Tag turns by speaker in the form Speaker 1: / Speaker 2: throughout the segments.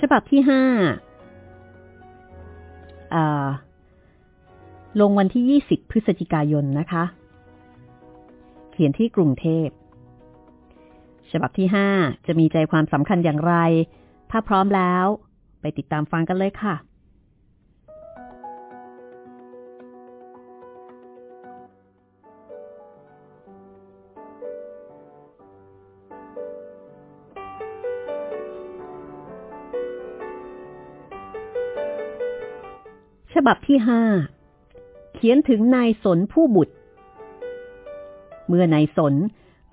Speaker 1: ฉบับที่ห้าลงวันที่ 20 พฤศจิกายนนะคะ เขียนที่กรุงเทพ ฉบับที่ 5 จะมีใจความสำคัญอย่างไร ถ้าพร้อมแล้ว ไปติดตามฟังกันเลยค่ะ บับที่ห้าเขียนถึงนายสนผู้บุตร เมื่อนายสน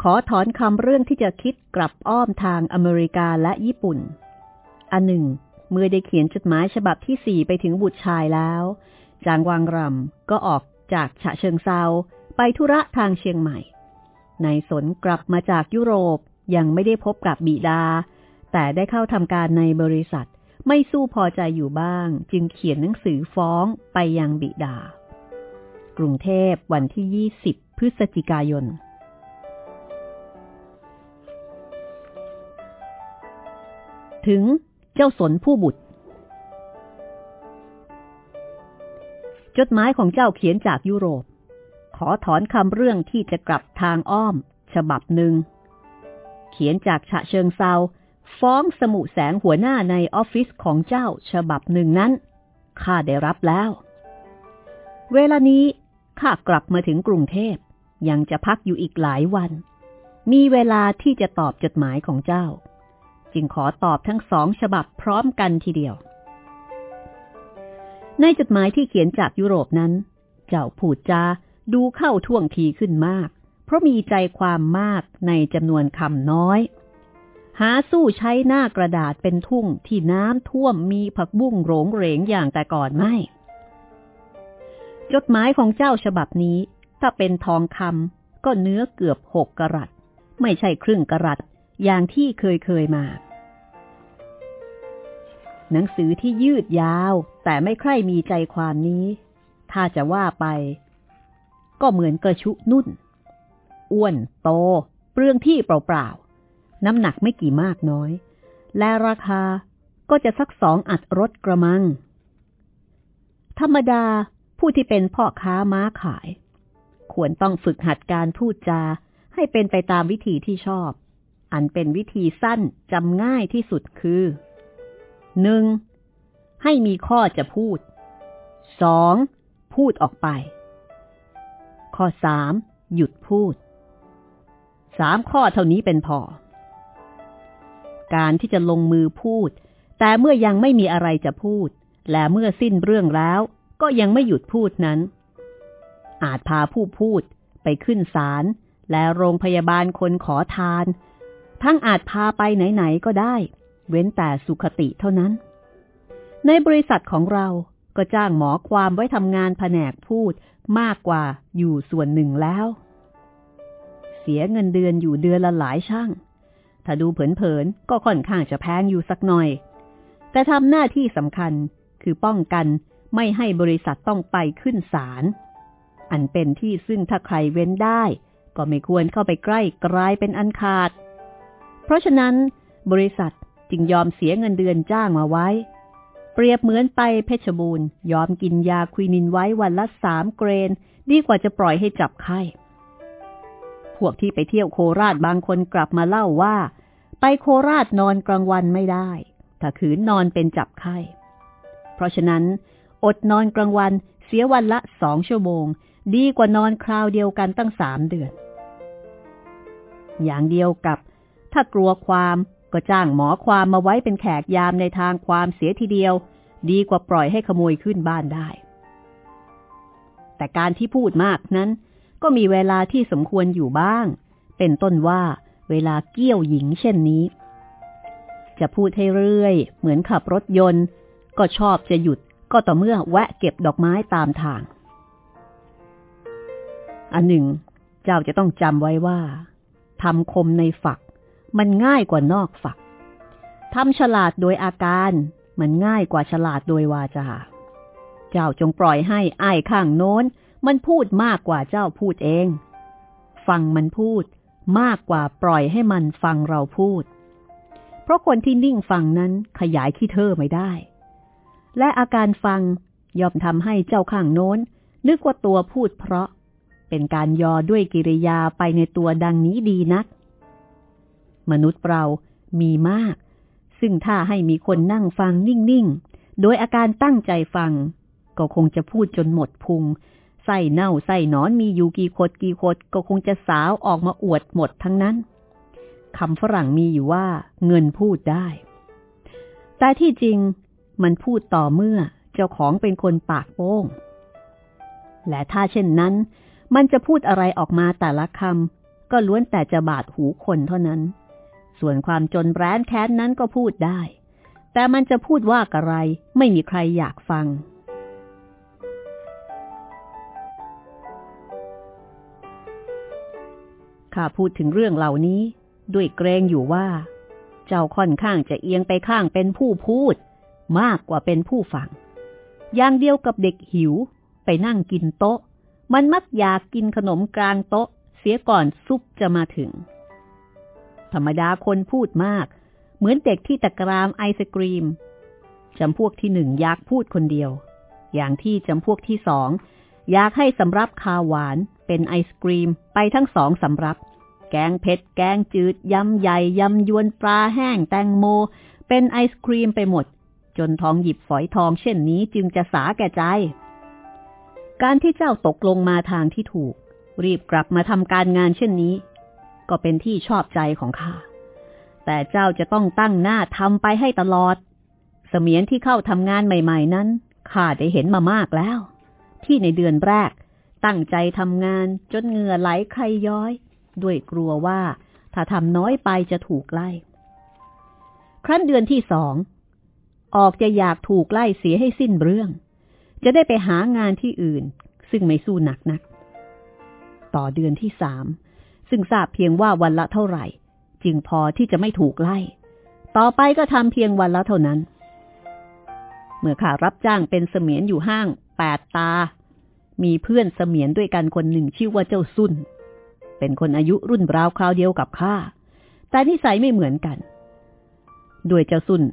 Speaker 1: ขอถอนคำเรื่องที่จะคิดกลับอ้อมทางอเมริกาและญี่ปุ่น อันหนึ่ง เมื่อได้เขียนจดหมายฉบับที่สี่ไปถึงบุตรชายแล้ว จางวางรำก็ออกจากฉะเชิงเซาไปธุระทางเชียงใหม่ นายสนกลับมาจากยุโรปยังไม่ได้พบกับบิดา แต่ได้เข้าทำการในบริษัท ไม่สู้พอใจอยู่บ้าง จึงเขียนหนังสือฟ้องไปยังบิดา กรุงเทพวันที่ 20 พฤศจิกายน ถึงเจ้าสนผู้บุตร จดหมายของเจ้าเขียนจากยุโรป ขอถอนคำเรื่องที่จะกลับทางอ้อม ฉบับหนึ่ง เขียนจากฉะเชิงเซา ฟ้องสมุแสงหัวหน้าในออฟฟิศของเจ้าฉบับหนึ่งนั้นข้าได้รับแล้ว เวลานี้ข้ากลับมาถึงกรุงเทพยังจะพักอยู่อีกหลายวัน มีเวลาที่จะตอบจดหมายของเจ้า จึงขอตอบทั้งสองฉบับพร้อมกันทีเดียว ในจดหมายที่เขียนจากยุโรปนั้น เจ้าผูดจาดูเข้าท่วงทีขึ้นมาก เพราะมีใจความมากในจำนวนคำน้อย หาสู้ใช้หน้ากระดาษเป็นทุ่งที่น้ำท่วมมีผักบุ้งโรงเหรงอย่างแต่ก่อนไม่ จดหมายของเจ้าฉบับนี้ ถ้าเป็นทองคำก็เนื้อเกือบหกกรัตไม่ใช่ครึ่งกรัตอย่างที่เคยเคยมา หนังสือที่ยืดยาว แต่ไม่ใคร่มีใจความนี้ ถ้าจะว่าไป ก็เหมือนกระชุนุ่น อ้วนโต เปลืองที่เปล่า น้ำหนักไม่กี่มากน้อย และราคาก็จะสักสองอัดรถกระมัง ธรรมดาผู้ที่เป็นพ่อค้าม้าขาย ควรต้องฝึกหัดการพูดจาให้เป็นไปตามวิธีที่ชอบ อันเป็นวิธีสั้นจำง่ายที่สุดคือหนึ่งให้มีข้อจะพูดสองพูดออกไป ข้อสามหยุดพูดสามข้อเท่านี้เป็นพอ การที่จะลงมือพูด แต่เมื่อยังไม่มีอะไรจะพูด และเมื่อสิ้นเรื่องแล้ว ก็ยังไม่หยุดพูดนั้น อาจพาผู้พูดไปขึ้นศาลและโรงพยาบาลคนขอทาน ทั้งอาจพาไปไหนๆก็ได้ เว้นแต่สุขติเท่านั้น ในบริษัทของเราก็จ้างหมอความไว้ทำงานแผนกพูดมากกว่าอยู่ส่วนหนึ่งแล้ว เสียเงินเดือนอยู่เดือนละหลายช่าง ถ้าดูเผินๆก็ค่อนข้างจะแพงอยู่สักหน่อย แต่ทำหน้าที่สำคัญคือป้องกันไม่ให้บริษัทต้องไปขึ้นศาล อันเป็นที่ซึ่งถ้าใครเว้นได้ ก็ไม่ควรเข้าไปใกล้กลายเป็นอันขาด เพราะฉะนั้น บริษัทจึงยอมเสียเงินเดือนจ้างมาไว้ เปรียบเหมือนไปเพชรบูรณ์ ยอมกินยาควินินไว้วันละสามเกรน ดีกว่าจะปล่อยให้จับไข้ พวกที่ไปเที่ยวโคราชบางคนกลับมาเล่าว่า ไปโคราชนอนกลางวันไม่ได้ ถ้าขืนนอนเป็นจับไข้ เพราะฉะนั้น อดนอนกลางวันเสียวันละสองชั่วโมง ดีกว่านอนคราวเดียวกันตั้งสามเดือน อย่างเดียวกับ ถ้ากลัวความก็จ้างหมอความมาไว้เป็นแขกยามในทางความเสียทีเดียว ดีกว่าปล่อยให้ขโมยขึ้นบ้านได้ แต่การที่พูดมากนั้น ก็มีเวลาที่สมควรอยู่บ้าง เป็นต้นว่า เวลาเกี่ยวหญิงเช่นนี้ จะพูดให้เรื่อย เหมือนขับรถยนต์ ก็ชอบจะหยุดก็ต่อเมื่อแวะเก็บดอกไม้ตามทาง อันหนึ่ง เจ้าจะต้องจำไว้ว่าทำคมในฝัก มันง่ายกว่านอกฝักทำฉลาดโดยอาการมันง่ายกว่าฉลาดโดยวาจา เจ้าจงปล่อยให้อ้ายข้างโน้น มันพูดมากกว่าเจ้าพูดเอง ฟังมันพูด มากกว่าปล่อยให้มันฟังเราพูด เพราะคนที่นิ่งฟังนั้นขยายขี้เธอไม่ได้ และอาการฟังย่อมทำให้เจ้าข้างโน้น นึกว่าตัวพูดเพราะ เป็นการยอด้วยกิริยาไปในตัวดังนี้ดีนัก มนุษย์เรามีมาก ซึ่งถ้าให้มีคนนั่งฟังนิ่ง ๆ โดยอาการตั้งใจฟัง ก็คงจะพูดจนหมดพุง ไส้เน่าไส้นอนมีอยู่กี่ขดกี่ขดก็คงจะสาวออกมาอวดหมดทั้งนั้นคำฝรั่งมีอยู่ว่าเงินพูดได้ แต่ที่จริงมันพูดต่อเมื่อเจ้าของเป็นคนปากโป้ง และถ้าเช่นนั้น มันจะพูดอะไรออกมาแต่ละคำก็ล้วนแต่จะบาดหูคนเท่านั้น ส่วนความจนแร้นแค้นนั้นก็พูดได้ แต่มันจะพูดว่าอะไรไม่มีใครอยากฟัง ข้าพูดถึงเรื่องเหล่านี้ ด้วยเกรงอยู่ว่า เจ้าค่อนข้างจะเอียงไปข้างเป็นผู้พูด มากกว่าเป็นผู้ฟัง อย่างเดียวกับเด็กหิว ไปนั่งกินโต๊ะ มันมักอยากกินขนมกลางโต๊ะ เสียก่อนซุปจะมาถึง ธรรมดาคนพูดมาก เหมือนเด็กที่ตะกรามไอศกรีมจำพวกที่หนึ่งอยากพูดคนเดียว อย่างที่จำพวกที่สอง อยากให้สำรับคาหวานเป็นไอศกรีมไปทั้งสองสำรับ แกงเผ็ด แกงจืด ยำใหญ่ ยำยวนปลาแห้งแตงโม เป็นไอศกรีมไปหมด จนทองหยิบฝอยทองเช่นนี้จึงจะสาแก่ใจ การที่เจ้าตกลงมาทางที่ถูก รีบกลับมาทำการงานเช่นนี้ ก็เป็นที่ชอบใจของข้า แต่เจ้าจะต้องตั้งหน้าทำไปให้ตลอด เสมียนที่เข้าทำงานใหม่ ๆ นั้นข้าได้เห็นมามากแล้ว ที่ในเดือนแรก ตั้งใจทำงานจนเหงื่อไหลใครย้อย ด้วยกลัวว่าถ้าทำน้อยไปจะถูกไล่ ครั้นเดือนที่สอง ออกจะอยากถูกไล่เสียให้สิ้นเรื่อง จะได้ไปหางานที่อื่น ซึ่งไม่สู้หนักนัก ต่อเดือนที่สามซึ่งทราบเพียงว่าวันละเท่าไหร่ จึงพอที่จะไม่ถูกไล่ ต่อไปก็ทำเพียงวันละเท่านั้น เมื่อข้ารับจ้างเป็นเสมียนอยู่ห้างแปดตา มีเพื่อนเสมียนด้วยกันคนหนึ่งชื่อว่าเจ้าสุนเป็นคนอายุรุ่นราวคราวเดียวกับข้า แต่นิสัยไม่เหมือนกัน ด้วยเจ้าสุน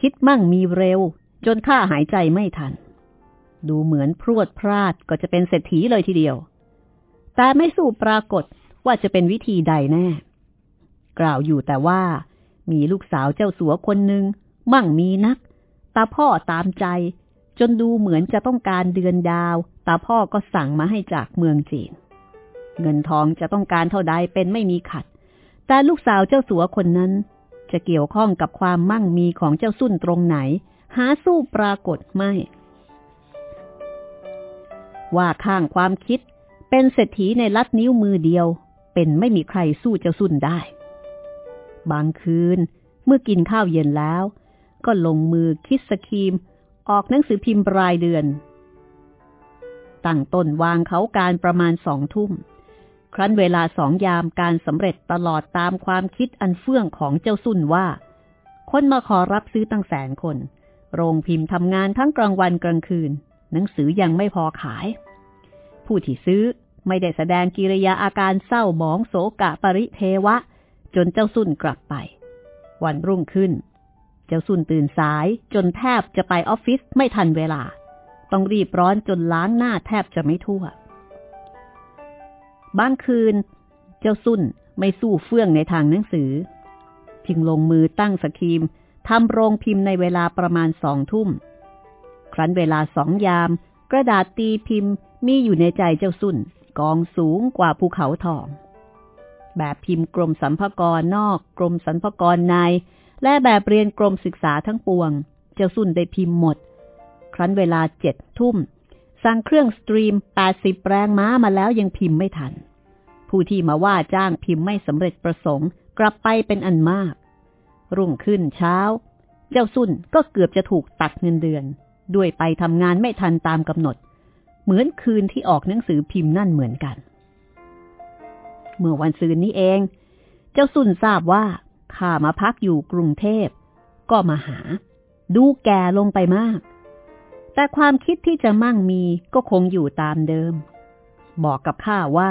Speaker 1: คิดมั่งมีเร็ว จนข้าหายใจไม่ทัน ดูเหมือนพรวดพลาดก็จะเป็นเศรษฐีเลยทีเดียว แต่ไม่สู้ปรากฏว่าจะเป็นวิธีใดแน่ กล่าวอยู่แต่ว่า มีลูกสาวเจ้าสัวคนหนึ่งมั่งมีนัก ตาพ่อตามใจ จนดูเหมือนจะต้องการเดือนดาวาพ่อก็สั่งมาให้จากเมืองจีน เงินทองจะต้องการเท่าใดเป็นไม่มีขัด แต่ลูกสาวเจ้าสัวคนนั้น จะเกี่ยวข้องกับความมั่งมีของเจ้าสุ่นตรงไหน หาสู้ปรากฏไม่ ว่าข้างความคิดเป็นเศรษฐีในลัดนิ้วมือเดียว เป็นไม่มีใครสู้เจ้าสุ่นได้ บางคืนเมื่อกินข้าวเย็นแล้ว ก็ลงมือคิดสกีม ออกหนังสือพิมพ์รายเดือน ตั้งต้นวางเขาการประมาณสองทุ่ม ครั้นเวลาสองยามการสำเร็จตลอดตามความคิดอันเฟื่องของเจ้าสุนว่า คนมาขอรับซื้อตั้งแสนคน โรงพิมพ์ทำงานทั้งกลางวันกลางคืน หนังสือยังไม่พอขาย ผู้ที่ซื้อไม่ได้แสดงกิริยาอาการเศร้าหมองโศกะปริเทวะ จนเจ้าสุนกลับไป วันรุ่งขึ้น เจ้าสุนตื่นสายจนแทบจะไปออฟฟิศไม่ทันเวลา ต้องรีบร้อนจนล้างหน้าแทบจะไม่ทั่ว บางคืน เจ้าสุนไม่สู้เฟื่องในทางหนังสือ จึงลงมือตั้งสกีมทำโรงพิมพ์ในเวลาประมาณสองทุ่ม ครั้นเวลาสองยาม กระดาษตีพิมพ์มีอยู่ในใจเจ้าสุนกองสูงกว่าภูเขาทอง แบบพิมพ์กรมสรรพากรนอก กรมสรรพากรใน และแบบเรียนกรมศึกษาทั้งปวง เจ้าสุนได้พิมพ์หมด ครั้นเวลาเจ็ดทุ่ม สั่งเครื่องสตรีมแปดสิบแปลงม้ามาแล้วยังพิมพ์ไม่ทัน ผู้ที่มาว่าจ้างพิมพ์ไม่สำเร็จประสงค์ กลับไปเป็นอันมาก รุ่งขึ้นเช้า เจ้าสุนก็เกือบจะถูกตัดเงินเดือน ด้วยไปทำงานไม่ทันตามกำหนด เหมือนคืนที่ออกหนังสือพิมพ์นั่นเหมือนกัน เมื่อวันซืนนี้เอง เจ้าสุนทราบว่าข้ามาพักอยู่กรุงเทพ ก็มาหา ดูแก่ลงไปมาก แต่ความคิดที่จะมั่งมีก็คงอยู่ตามเดิม บอกกับข้าว่า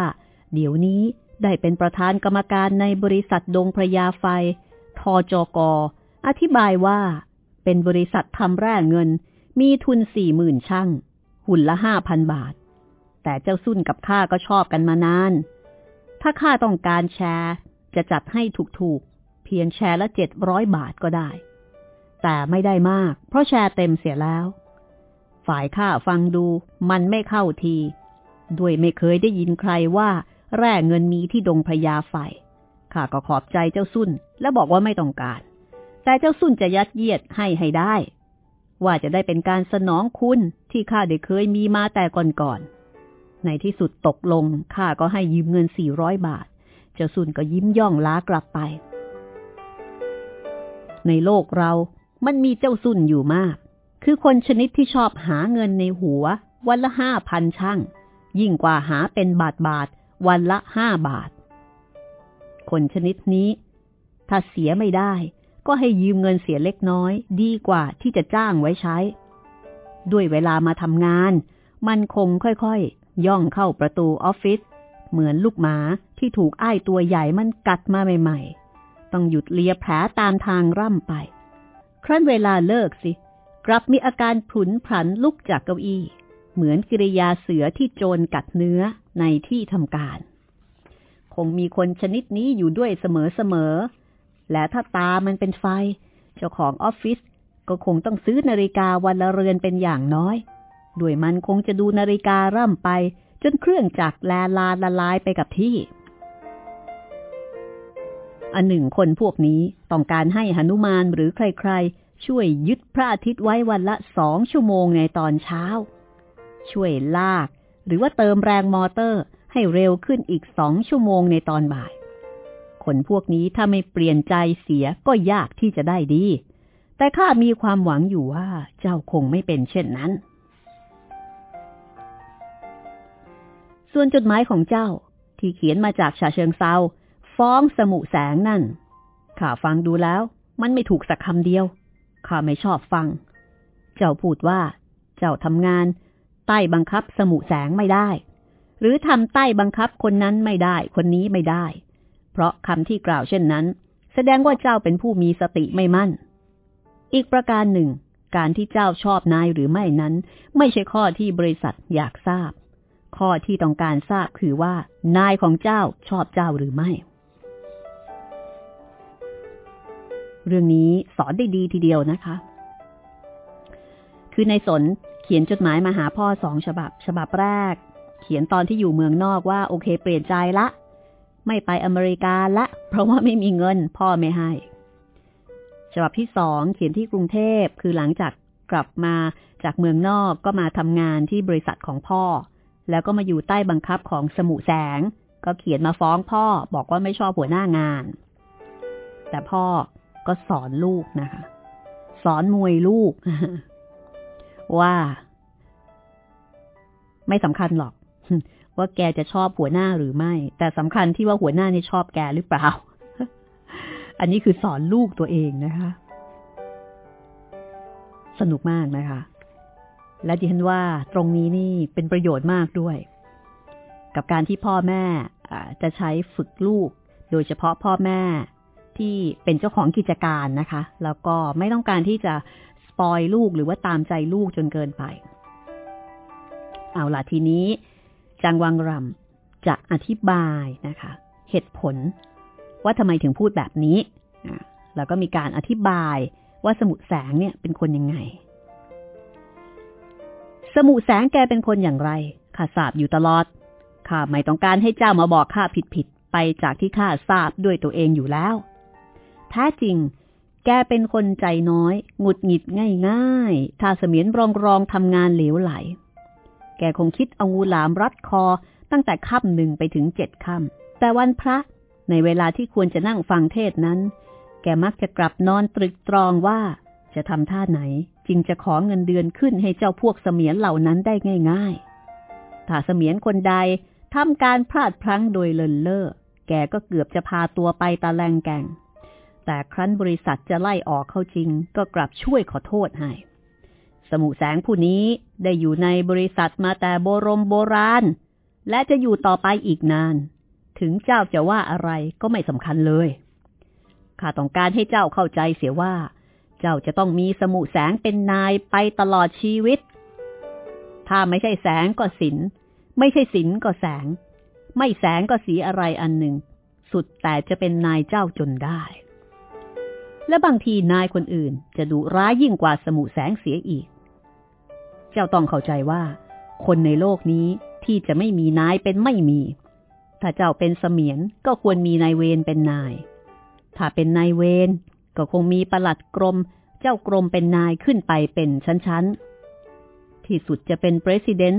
Speaker 1: เดี๋ยวนี้ได้เป็นประธานกรรมการในบริษัทดงพระยาไฟ ทอจกอธิบายว่า เป็นบริษัททำแร่เงิน มีทุนสี่หมื่นช่างหุ่นละห้าพันบาท แต่เจ้าสุนกับข้าก็ชอบกันมานาน ถ้าข้าต้องการแชร์จะจัดให้ถูกๆ เพียงแชร์ละเจ็ดร้อยบาทก็ได้ แต่ไม่ได้มาก เพราะแชร์เต็มเสียแล้ว ฝ่ายข้าฟังดูมันไม่เข้าที ด้วยไม่เคยได้ยินใครว่า แร่เงินมีที่ดงพญาไฟข้าก็ขอบใจเจ้าสุนและบอกว่าไม่ต้องการ แต่เจ้าสุนจะยัดเยียดให้ให้ได้ ว่าจะได้เป็นการสนองคุณที่ข้าได้เคยมีมาแต่ก่อนๆในที่สุดตกลงข้าก็ให้ยืมเงินสี่ร้อยบาท เจ้าสุนก็ยิ้มย่องล้ากลับไป ในโลกเรามันมีเจ้าสุนอยู่มาก คือคนชนิดที่ชอบหาเงินในหัว วันละห้าพันช่าง ยิ่งกว่าหาเป็นบาทบาท วันละห้าบาท คนชนิดนี้ ถ้าเสียไม่ได้ ก็ให้ยืมเงินเสียเล็กน้อย ดีกว่าที่จะจ้างไว้ใช้ ด้วยเวลามาทำงาน มันคงค่อยๆย่องเข้าประตูออฟฟิศเหมือนลูกหมาที่ถูกอ้ายตัวใหญ่มันกัดมาใหม่ ๆ ต้องหยุดเลียแผลตามทางร่ำไป ครั้นเวลาเลิกสิ กลับมีอาการผุนผันลุกจากเก้าอี้ เหมือนกิริยาเสือที่โจรกัดเนื้อในที่ทำการ คงมีคนชนิดนี้อยู่ด้วยเสมอๆ และถ้าตามันเป็นไฟ เจ้าของออฟฟิศก็คงต้องซื้อนาฬิกาวันละเรือนเป็นอย่างน้อย ด้วยมันคงจะดูนาฬิการ่ำไป จนเครื่องจักรแลลาละลายไปกับที่ อันหนึ่งคนพวกนี้ต้องการให้หนุมานหรือใครๆ ช่วยยึดพระอาทิตย์ไว้วันละสองชั่วโมงในตอนเช้า ช่วยลาก หรือว่าเติมแรงมอเตอร์ให้เร็วขึ้นอีกสองชั่วโมงในตอนบ่าย คนพวกนี้ถ้าไม่เปลี่ยนใจเสียก็ยากที่จะได้ดี แต่ข้ามีความหวังอยู่ว่าเจ้าคงไม่เป็นเช่นนั้น ส่วนจดหมายของเจ้าที่เขียนมาจากชาเชิงเซาฟ้องสมุแสงนั่นข้าฟังดูแล้ว มันไม่ถูกสักคำเดียว ข้าไม่ชอบฟัง เจ้าพูดว่า เจ้าทำงาน ใต้บังคับสมุแสงไม่ได้ หรือทำใต้บังคับคนนั้นไม่ได้ คนนี้ไม่ได้ เพราะคำที่กล่าวเช่นนั้น แสดงว่าเจ้าเป็นผู้มีสติไม่มั่น อีกประการหนึ่ง การที่เจ้าชอบนายหรือไม่นั้น ไม่ใช่ข้อที่บริษัทอยากทราบ ข้อที่ต้องการทราบคือว่า นายของเจ้าชอบเจ้าหรือไม่ เรื่องนี้สอนได้ดีทีเดียวนะคะ คือในสนเขียนจดหมายมาหาพ่อสองฉบับ ฉบับแรก เขียนตอนที่อยู่เมืองนอกว่าโอเค เปลี่ยนใจละ ไม่ไปอเมริกาละ เพราะว่าไม่มีเงิน พ่อไม่ให้ ฉบับที่สองเขียนที่กรุงเทพคือหลังจากกลับมาจากเมืองนอกก็มาทำงานที่บริษัทของพ่อ แล้วก็มาอยู่ใต้บังคับของสมุแสง ก็เขียนมาฟ้องพ่อบอกว่าไม่ชอบหัวหน้างาน แต่พ่อ ก็สอนลูกนะคะ สอนมวยลูก ว่า ไม่สำคัญหรอก ว่าแกจะชอบหัวหน้าหรือไม่ แต่สำคัญที่ว่าหัวหน้านี่ชอบแกหรือเปล่า อันนี้คือสอนลูกตัวเองนะคะ สนุกมากนะคะ และดิฉันว่าตรงนี้นี่เป็นประโยชน์มากด้วย กับการที่พ่อแม่จะใช้ฝึกลูก โดยเฉพาะพ่อแม่ ที่เป็นเจ้าของกิจการนะคะ แล้วก็ไม่ต้องการที่จะปอยลูกหรือว่าตามใจลูกจนเกินไป เอาล่ะทีนี้ จางวังรำจะอธิบายนะคะ เหตุผลว่าทำไมถึงพูดแบบนี้ แล้วก็มีการอธิบายว่าสมุแสงเนี่ยเป็นคนยังไง สมุแสงแกเป็นคนอย่างไรข้าทราบอยู่ตลอดข้าไม่ต้องการให้เจ้ามาบอกข้าผิดๆไปจากที่ข้าทราบด้วยตัวเองอยู่แล้ว แท้จริง แกเป็นคนใจน้อย หงุดหงิดง่ายๆ ถ้าเสมียนรองรองทำงานเหลวไหล แกคงคิดเอางูหลามรัดคอตั้งแต่ค่ำหนึ่งไปถึงเจ็ดค่ำ แต่วันพระในเวลาที่ควรจะนั่งฟังเทศนั้น แกมักจะกลับนอนตรึกตรองว่าจะทำท่าไหนจึงจะขอเงินเดือนขึ้นให้เจ้าพวกเสมียนเหล่านั้นได้ง่าย ๆ ถ้าเสมียนคนใดทำการพลาดพลั้งโดยเลินเล่อ แกก็เกือบจะพาตัวไปตะแลงแกง แต่ครั้นบริษัทจะไล่ออกเข้าจริง ก็กลับช่วยขอโทษให้ สมุแสงผู้นี้ได้อยู่ในบริษัทมาแต่โบรมโบราณ และจะอยู่ต่อไปอีกนาน ถึงเจ้าจะว่าอะไรก็ไม่สำคัญเลย ข้าต้องการให้เจ้าเข้าใจเสียว่า เจ้าจะต้องมีสมุแสงเป็นนายไปตลอดชีวิต ถ้าไม่ใช่แสงก็สิน ไม่ใช่สินก็แสง ไม่แสงก็สีอะไรอันหนึ่งสุดแต่จะเป็นนายเจ้าจนได้ และบางทีนายคนอื่นจะดูร้ายยิ่งกว่าสมุแสงเสียอีก เจ้าต้องเข้าใจว่า คนในโลกนี้ที่จะไม่มีนายเป็นไม่มี ถ้าเจ้าเป็นเสมียนก็ควรมีนายเวรเป็นนาย ถ้าเป็นนายเวรก็คงมีประหลัดกรม เจ้ากรมเป็นนายขึ้นไปเป็นชั้นๆ ที่สุดจะเป็นประธาน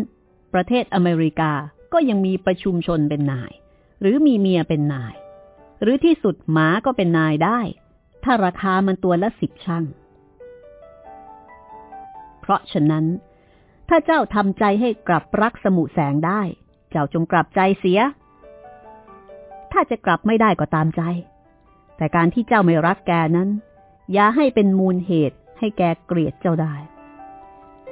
Speaker 1: ประเทศอเมริกาก็ยังมีประชุมชนเป็นนาย หรือมีเมียเป็นนาย หรือที่สุดหมาก็เป็นนายได้ ถ้าราคามันตัวละสิบช่าง เพราะฉะนั้น ถ้าเจ้าทำใจให้กลับรักสมุแสงได้ เจ้าจงกลับใจเสีย ถ้าจะกลับไม่ได้ก็ตามใจ แต่การที่เจ้าไม่รักแกนั้น อย่าให้เป็นมูลเหตุให้แกเกลียดเจ้าได้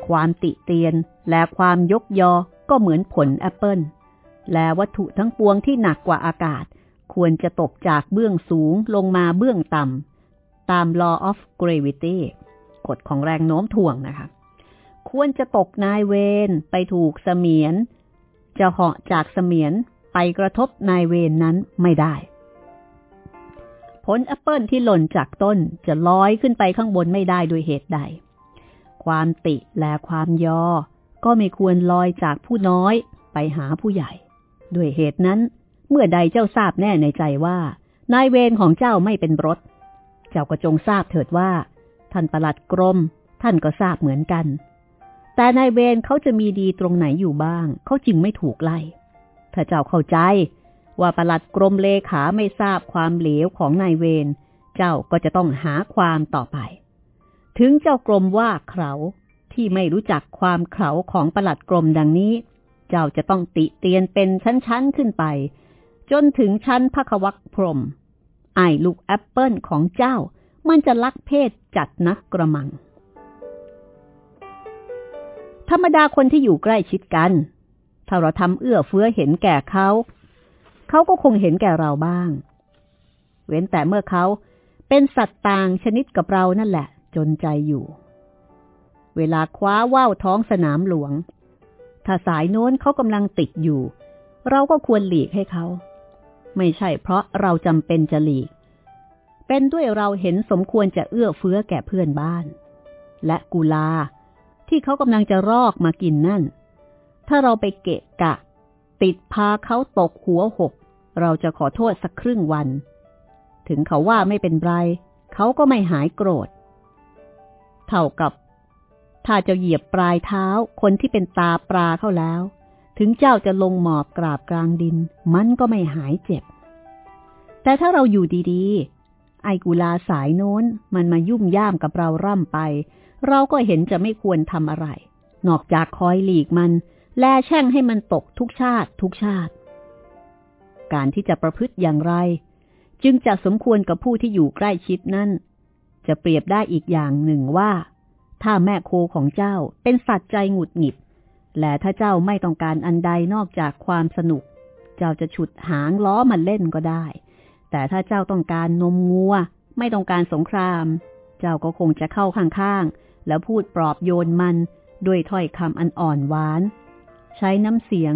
Speaker 1: ความติเตียนและความยกยอก็เหมือนผลแอปเปิลและวัตถุทั้งปวงที่หนักกว่าอากาศ ควรจะตกจากเบื้องสูงลงมาเบื้องต่ำ ตาม law of gravity กฎของแรงโน้มถ่วงนะคะ ควรจะตกนายเวนไปถูกเสมียน จะเหาะจากเสมียนไปกระทบนายเวนนั้นไม่ได้ ผลแอปเปิลที่หล่นจากต้นจะลอยขึ้นไปข้างบนไม่ได้ด้วยเหตุใด ความติและความยอ ก็ไม่ควรลอยจากผู้น้อยไปหาผู้ใหญ่ ด้วยเหตุนั้น เมื่อใดเจ้าทราบแน่ในใจว่า นายเวรของเจ้าไม่เป็นรถ จ้าก็จงทราบเถิดว่า ท่านประหลัดกรม ท่านก็ทราบเหมือนกัน แต่นายเวรเขาจะมีดีตรงไหนอยู่บ้าง เขาจึงไม่ถูกไล่ ถ้าเจ้าเข้าใจ ว่าประหลัดกรมเลขาไม่ทราบความเหลวของนายเวร เจ้าก็จะต้องหาความต่อไป ถึงเจ้ากรมว่าเขาที่ไม่รู้จักความเขาของประหลัดกรมดังนี้ เจ้าจะต้องติเตียนเป็นชั้นๆขึ้นไป จนถึงชั้นพระควักพรม ไอ้ลูกแอปเปิลของเจ้า มันจะลักเพศจัดนักกระมัง ธรรมดาคนที่อยู่ใกล้ชิดกัน ถ้าเราทำเอื้อเฟื้อเห็นแก่เขา เขาก็คงเห็นแก่เราบ้าง เว้นแต่เมื่อเขาเป็นสัตว์ต่างชนิดกับเรานั่นแหละ จนใจอยู่ เวลาคว้าว่าวท้องสนามหลวง ถ้าสายโน้นเขากำลังติดอยู่ เราก็ควรหลีกให้เขา ไม่ใช่เพราะเราจำเป็นจะหลีก เป็นด้วยเราเห็นสมควรจะเอื้อเฟื้อแก่เพื่อนบ้าน และกุลา ที่เขากำลังจะรอกมากินนั่น ถ้าเราไปเกะกะ ติดพาเขาตกหัวหก เราจะขอโทษสักครึ่งวัน ถึงเขาว่าไม่เป็นไร เขาก็ไม่หายโกรธ เท่ากับ ถ้าจะเหยียบปลายเท้าคนที่เป็นตาปลาเข้าแล้ว ถึงเจ้าจะลงหมอบกราบกลางดิน มันก็ไม่หายเจ็บ แต่ถ้าเราอยู่ดีๆ ไอกุลาสายโน้นมันมายุ่มย่ามกับเราร่ำไป เราก็เห็นจะไม่ควรทำอะไร นอกจากคอยหลีกมัน แลแช่งให้มันตกทุกชาติทุกชาติ การที่จะประพฤติอย่างไร จึงจะสมควรกับผู้ที่อยู่ใกล้ชิดนั่น จะเปรียบได้อีกอย่างหนึ่งว่า ถ้าแม่โคของเจ้าเป็นสัตว์ใจหงุดหงิด และถ้าเจ้าไม่ต้องการอันใดนอกจากความสนุก เจ้าจะฉุดหางล้อมันเล่นก็ได้ แต่ถ้าเจ้าต้องการนมงัว ไม่ต้องการสงคราม เจ้าก็คงจะเข้าข้างๆ แล้วพูดปลอบโยนมันด้วยถ้อยคำอันอ่อนหวาน ใช้น้ำเสียง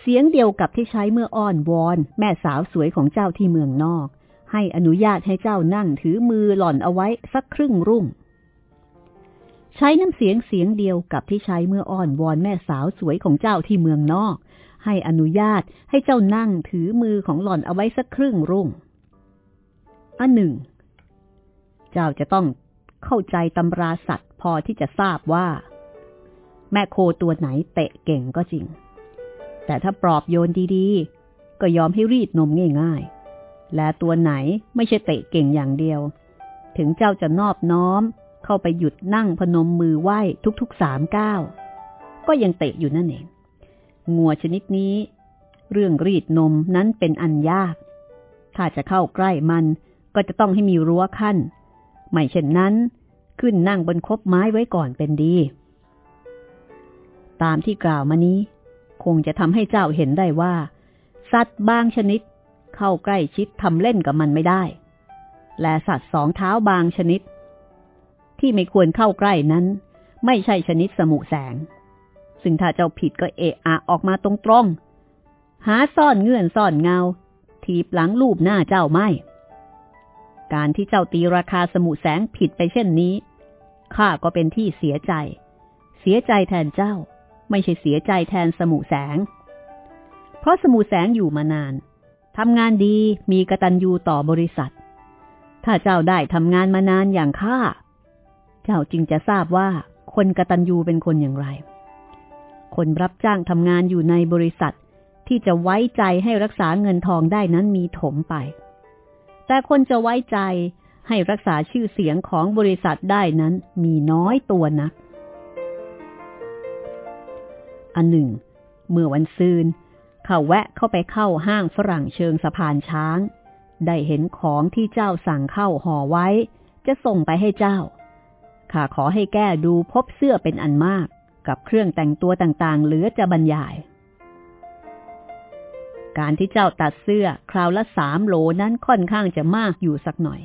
Speaker 1: เสียงเดียวกับที่ใช้เมื่ออ้อนวอน แม่สาวสวยของเจ้าที่เมืองนอก ให้อนุญาตให้เจ้านั่งถือมือหล่อนเอาไว้สักครึ่งรุ่ง ใช้น้ำเสียงเสียงเดียวกับที่ใช้เมื่ออ้อนวอนแม่สาวสวยของเจ้าที่เมืองนอก ให้อนุญาตให้เจ้านั่งถือมือของหล่อนเอาไว้สักครึ่งรุ่ง อันหนึ่ง เจ้าจะต้องเข้าใจตำราสัตว์พอที่จะทราบว่า แม่โคตัวไหนเตะเก่งก็จริง แต่ถ้าปลอบโยนดีๆ ก็ยอมให้รีดนมง่ายๆ และตัวไหนไม่ใช่เตะเก่งอย่างเดียว ถึงเจ้าจะนอบน้อม เข้าไปหยุดนั่งพนมมือไหว้ทุกๆสามก้าวก็ยังเตะอยู่นั่นเอง งัวชนิดนี้ เรื่องรีดนมนั้นเป็นอันยาก ถ้าจะเข้าใกล้มันก็จะต้องให้มีรั้วขั้น ไม่เช่นนั้น ขึ้นนั่งบนคบไม้ไว้ก่อนเป็นดี ตามที่กล่าวมานี้ คงจะทำให้เจ้าเห็นได้ว่า สัตว์บางชนิด เข้าใกล้ชิดทำเล่นกับมันไม่ได้ และสัตว์สองเท้าบางชนิด ที่ไม่ควรเข้าใกล้นั้น ไม่ใช่ชนิดสมุแสง ซึ่งถ้าเจ้าผิดก็เอะอะออกมาตรงๆหาซ่อนเงื่อนซ่อนเงา ทีบหลังรูปหน้าเจ้าไม่ การที่เจ้าตีราคาสมุแสงผิดไปเช่นนี้ข้าก็เป็นที่เสียใจ เสียใจแทนเจ้า ไม่ใช่เสียใจแทนสมุแสง เพราะสมุแสงอยู่มานานทำงานดีมีกระตันยูต่อบริษัท ถ้าเจ้าได้ทำงานมานานอย่างข้า เจ้าจึงจะทราบว่าคนกระตันยูเป็นคนอย่างไร คนรับจ้างทำงานอยู่ในบริษัทที่จะไว้ใจให้รักษาเงินทองได้นั้นมีถมไป แต่คนจะไว้ใจให้รักษาชื่อเสียงของบริษัทได้นั้นมีน้อยตัวนัก อันหนึ่ง เมื่อวันซืนเขาแวะเข้าไปเข้าห้างฝรั่งเชิงสะพานช้าง ได้เห็นของที่เจ้าสั่งเข้าห่อไว้ จะส่งไปให้เจ้า ข้าขอให้แก้ดูพบเสื้อเป็นอันมาก กับเครื่องแต่งตัวต่างๆ เหลือจะบรรยาย การที่เจ้าตัดเสื้อคราวละสามโหลนั้นค่อนข้างจะมากอยู่สักหน่อย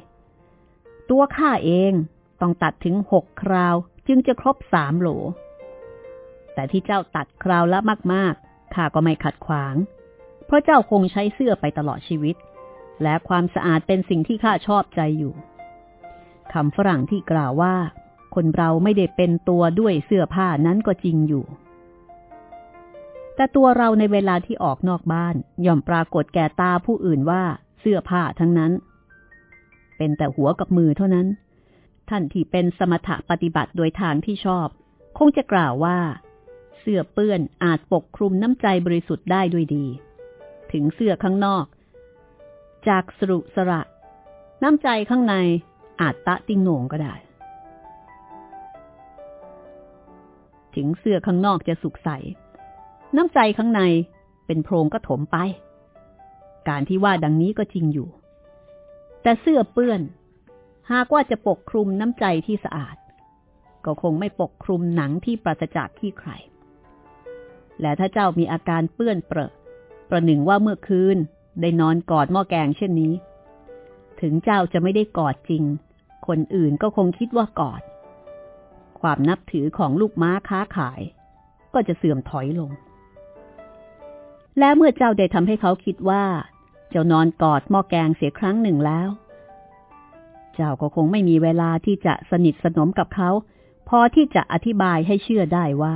Speaker 1: ตัวข้าเองต้องตัดถึงหกคราวจึงจะครบสามโหล แต่ที่เจ้าตัดคราวละมากข้าก็ไม่ขัดขวาง เพราะเจ้าคงใช้เสื้อไปตลอดชีวิต และความสะอาดเป็นสิ่งที่ข้าชอบใจอยู่คำฝรั่งที่กล่าวว่า คนเราไม่ได้เป็นตัวด้วยเสื้อผ้านั้นก็จริงอยู่ แต่ตัวเราในเวลาที่ออกนอกบ้านย่อมปรากฏแก่ตาผู้อื่นว่าเสื้อผ้าทั้งนั้น เป็นแต่หัวกับมือเท่านั้น ท่านที่เป็นสมถะปฏิบัติโดยทางที่ชอบ คงจะกล่าวว่า เสื้อเปื้อนอาจปกคลุมน้ำใจบริสุทธิ์ได้ด้วยดี ถึงเสื้อข้างนอก จากสรุสระ น้ำใจข้างในอาจตะติงโหนงก็ได้ ถึงเสื้อข้างนอกจะสุกใส น้ำใจข้างในเป็นโพรงก็ถมไป การที่ว่าดังนี้ก็จริงอยู่ แต่เสื้อเปื้อน หากว่าจะปกคลุมน้ำใจที่สะอาด ก็คงไม่ปกคลุมหนังที่ปราศจากขี้ใคร และถ้าเจ้ามีอาการเปื้อนเปรอะ ประหนึ่งว่าเมื่อคืนได้นอนกอดหม้อแกงเช่นนี้ ถึงเจ้าจะไม่ได้กอดจริง คนอื่นก็คงคิดว่ากอด ความนับถือของลูกม้าค้าขาย ก็จะเสื่อมถอยลง และเมื่อเจ้าได้ทำให้เขาคิดว่า เจ้านอนกอดหม้อแกงเสียครั้งหนึ่งแล้ว เจ้าก็คงไม่มีเวลาที่จะสนิทสนมกับเขา พอที่จะอธิบายให้เชื่อได้ว่า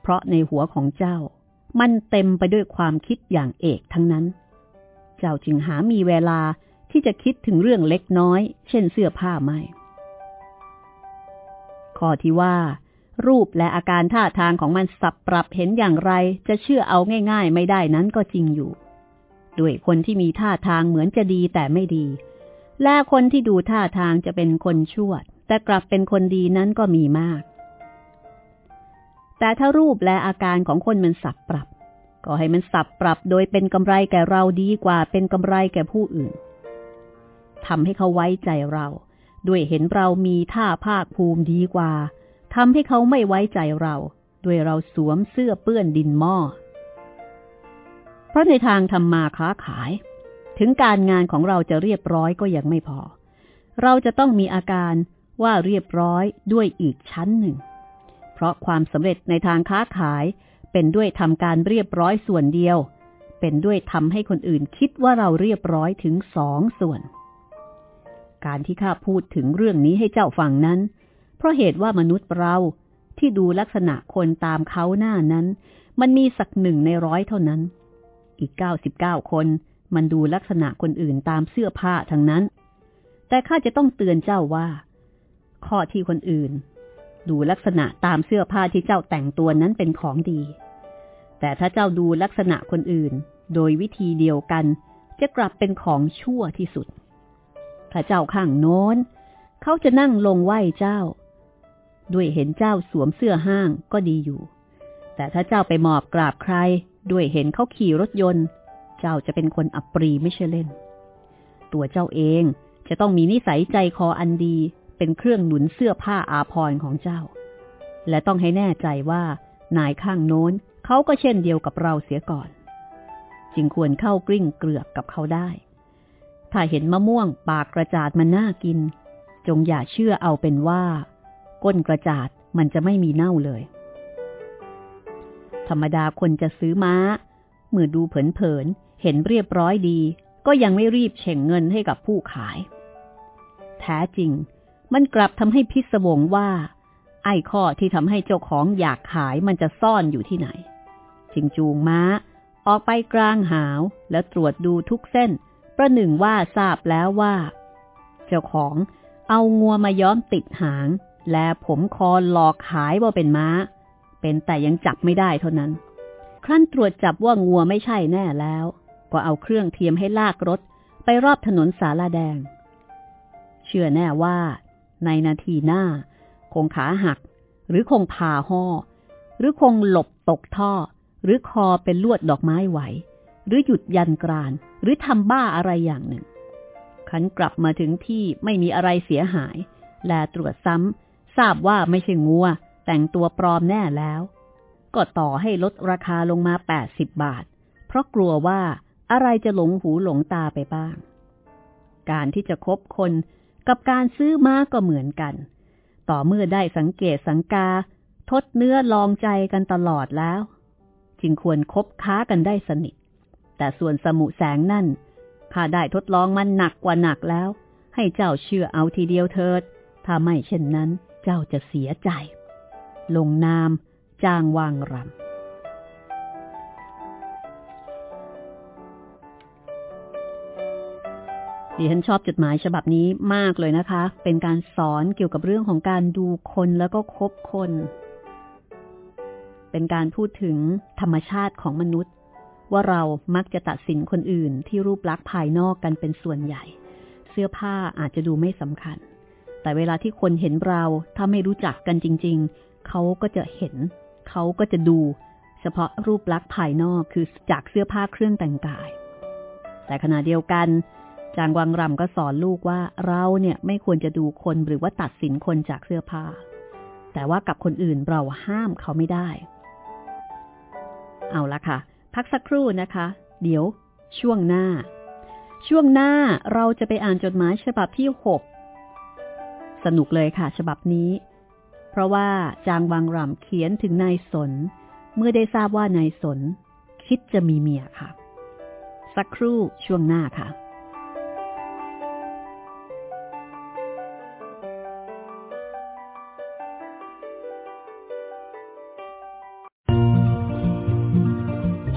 Speaker 1: เพราะในหัวของเจ้า มันเต็มไปด้วยความคิดอย่างเอกทั้งนั้น เจ้าจึงหามีเวลาที่จะคิดถึงเรื่องเล็กน้อย เช่นเสื้อผ้าไม่ ข้อที่ว่า รูปและอาการท่าทางของมันสับปรับเห็นอย่างไร จะเชื่อเอาง่าย ๆ ไม่ได้นั้นก็จริงอยู่ ด้วยคนที่มีท่าทางเหมือนจะดีแต่ไม่ดี และคนที่ดูท่าทางจะเป็นคนชั่วแต่กลับเป็นคนดีนั้นก็มีมาก แต่ถ้ารูปและอาการของคนมันสับปรับ ก็ให้มันสับปรับโดยเป็นกำไรแก่เราดีกว่าเป็นกำไรแก่ผู้อื่นทำให้เขาไว้ใจเรา ด้วยเห็นเรามีท่าภาคภูมิดีกว่าทำให้เขาไม่ไว้ใจเรา ด้วยเราสวมเสื้อเปื้อนดินหม้อ เพราะในทางทำมาค้าขาย ถึงการงานของเราจะเรียบร้อยก็ยังไม่พอ เราจะต้องมีอาการว่าเรียบร้อยด้วยอีกชั้นหนึ่ง เพราะความสำเร็จในทางค้าขายเป็นด้วยทำการเรียบร้อยส่วนเดียว เป็นด้วยทำให้คนอื่นคิดว่าเราเรียบร้อยถึงสองส่วน การที่ข้าพูดถึงเรื่องนี้ให้เจ้าฟังนั้น เพราะเหตุว่ามนุษย์เราที่ดูลักษณะคนตามเขาหน้านั้น มันมีสักหนึ่งในร้อยเท่านั้น อีกเก้าสิบเก้าคน มันดูลักษณะคนอื่นตามเสื้อผ้าทั้งนั้น แต่ข้าจะต้องเตือนเจ้าว่า ข้อที่คนอื่น ดูลักษณะตามเสื้อผ้าที่เจ้าแต่งตัวนั้นเป็นของดี แต่ถ้าเจ้าดูลักษณะคนอื่น โดยวิธีเดียวกันจะกลับเป็นของชั่วที่สุด ถ้าเจ้าข้างโน้น เขาจะนั่งลงไหว้เจ้า ด้วยเห็นเจ้าสวมเสื้อห้างก็ดีอยู่ แต่ถ้าเจ้าไปหมอบกราบใคร ด้วยเห็นเขาขี่รถยนต์ เจ้าจะเป็นคนอับปรีไม่ใช่เล่น ตัวเจ้าเองจะต้องมีนิสัยใจคออันดี เป็นเครื่องหนุนเสื้อผ้าอาภรณ์ของเจ้า และต้องให้แน่ใจว่านายข้างโน้นเขาก็เช่นเดียวกับเราเสียก่อน จึงควรเข้ากลิ้งเกลือกกับเขาได้ ถ้าเห็นมะม่วงปากกระจาดมันน่ากิน จงอย่าเชื่อเอาเป็นว่า ก้นกระจาดมันจะไม่มีเน่าเลย ธรรมดาคนจะซื้อม้า เมื่อดูเผินๆเห็นเรียบร้อยดี ก็ยังไม่รีบเฉ่งเงินให้กับผู้ขาย แท้จริง มันกลับทำให้พิศวงว่า ไอ้ข้อที่ทำให้เจ้าของอยากขายมันจะซ่อนอยู่ที่ไหน จึงจูงม้า ออกไปกลางหาว แล้วตรวจดูทุกเส้น ประหนึ่งว่าทราบแล้วว่า เจ้าของเอางัวมาย้อมติดหาง และผมคอหลอกขายว่าเป็นม้า เป็นแต่ยังจับไม่ได้เท่านั้น ครั้นตรวจจับว่างัวไม่ใช่แน่แล้ว ก็เอาเครื่องเทียมให้ลากรถ ไปรอบถนนสาลาแดง เชื่อแน่ว่า ในนาทีหน้า คงขาหัก หรือคงผ่าห่อหรือคงหลบตกท่อ หรือคอเป็นลวดดอกไม้ไหว หรือหยุดยันกราน หรือทำบ้าอะไรอย่างหนึ่ง ขันกลับมาถึงที่ไม่มีอะไรเสียหาย และตรวจซ้ำทราบว่าไม่ใช่งัว แต่งตัวปลอมแน่แล้ว ก็ต่อให้ลดราคาลงมา80บาท เพราะกลัวว่าอะไรจะหลงหูหลงตาไปบ้าง การที่จะคบคนกับการซื้อม้าก็เหมือนกัน ต่อเมื่อได้สังเกตสังกา ทดเนื้อลองใจกันตลอดแล้ว จึงควรคบค้ากันได้สนิท แต่ส่วนสมุแสงนั่นข้าได้ทดลองมันหนักกว่าหนักแล้ว ให้เจ้าเชื่อเอาทีเดียวเถิด ถ้าไม่เช่นนั้นเจ้าจะเสียใจ ลงนามจ้างวางรำดิฉันชอบจดหมายฉบับนี้มากเลยนะคะ เป็นการสอนเกี่ยวกับเรื่องของการดูคนแล้วก็คบคน เป็นการพูดถึงธรรมชาติของมนุษย์ ว่าเรามักจะตัดสินคนอื่นที่รูปลักษณ์ภายนอกกันเป็นส่วนใหญ่ เสื้อผ้าอาจจะดูไม่สำคัญ แต่เวลาที่คนเห็นเราถ้าไม่รู้จักกันจริง ๆ เขาก็จะเห็น เขาก็จะดู เฉพาะรูปลักษณ์ภายนอกคือจากเสื้อผ้าเครื่องแต่งกาย แต่ขณะเดียวกันจางวังรำก็สอนลูกว่าเราเนี่ยไม่ควรจะดูคนหรือว่าตัดสินคนจากเสื้อผ้า แต่ว่ากับคนอื่นเราห้ามเขาไม่ได้ เอาละค่ะ พักสักครู่นะคะ เดี๋ยว ช่วงหน้า ช่วงหน้าเราจะไปอ่านจดหมายฉบับที่หกสนุกเลยค่ะ ฉบับนี้ เพราะว่าจางวังรำเขียนถึงนายสน เมื่อได้ทราบว่านายสน คิดจะมีเมียค่ะ สักครู่ช่วงหน้าค่ะ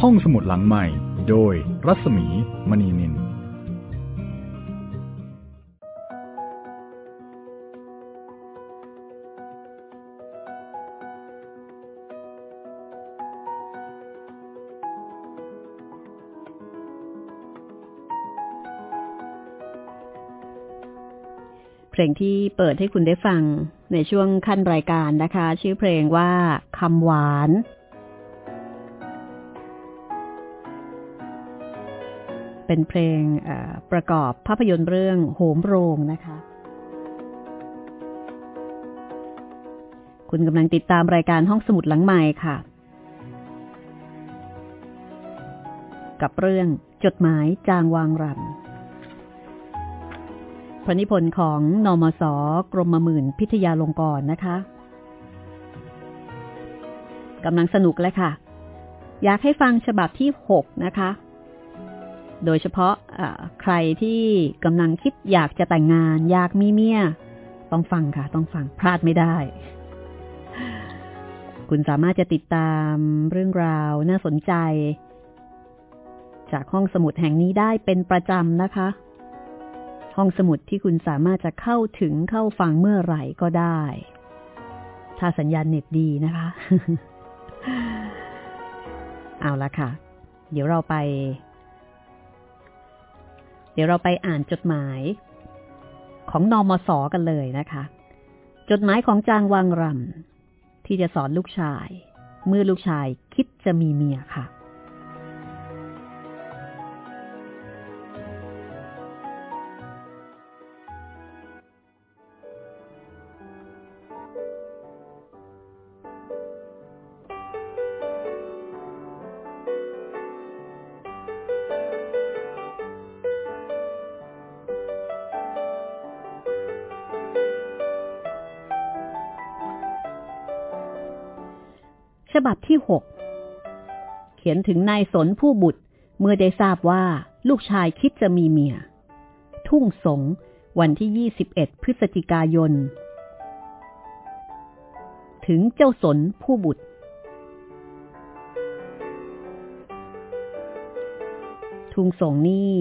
Speaker 2: ห้องสมุดหลังใหม่ โดยรัศมีมณีนิน เพลงที่
Speaker 1: เปิดให้คุณได้ฟังในช่วงขั้นรายการนะคะ ชื่อเพลงว่าคำหวาน เป็นเพลงประกอบภาพยนตร์เรื่องโหมโรงนะคะ คุณกำลังติดตามรายการห้องสมุดหลังใหม่ค่ะ กับเรื่องจดหมายจางวางรำพระนิพนธ์ของนอมศกรมมมื่นพิทยาลงกรนะคะกำลังสนุกเลยค่ะ อยากให้ฟังฉบับที่หกนะคะ โดยเฉพาะะใครที่กำลังคิดอยากจะแต่งงาน อยากมีเมีย ต้องฟังค่ะ ต้องฟังพลาดไม่ได้ คุณสามารถจะติดตามเรื่องราวน่าสนใจ จากห้องสมุดแห่งนี้ได้เป็นประจำนะคะ ห้องสมุดที่คุณสามารถจะเข้าถึงเข้าฟังเมื่อไหร่ก็ได้ ถ้าสัญญาณเน็ตดีนะคะ เอาละค่ะ เดี๋ยวเราไป ดี๋ยวเราไปอ่านจดหมาย ของนอมศกันเลยนะคะ จดหมายของจางวังรำที่จะสอนลูกชาย เมื่อลูกชายคิดจะมีเมียค่ะ บับที่หกเขียนถึงนายสนผู้บุตร เมื่อได้ทราบว่าลูกชายคิดจะมีเมีย ทุ่งสง วันที่ 21 พฤศจิกายน ถึงเจ้าสนผู้บุตร ทุ่งสงนี่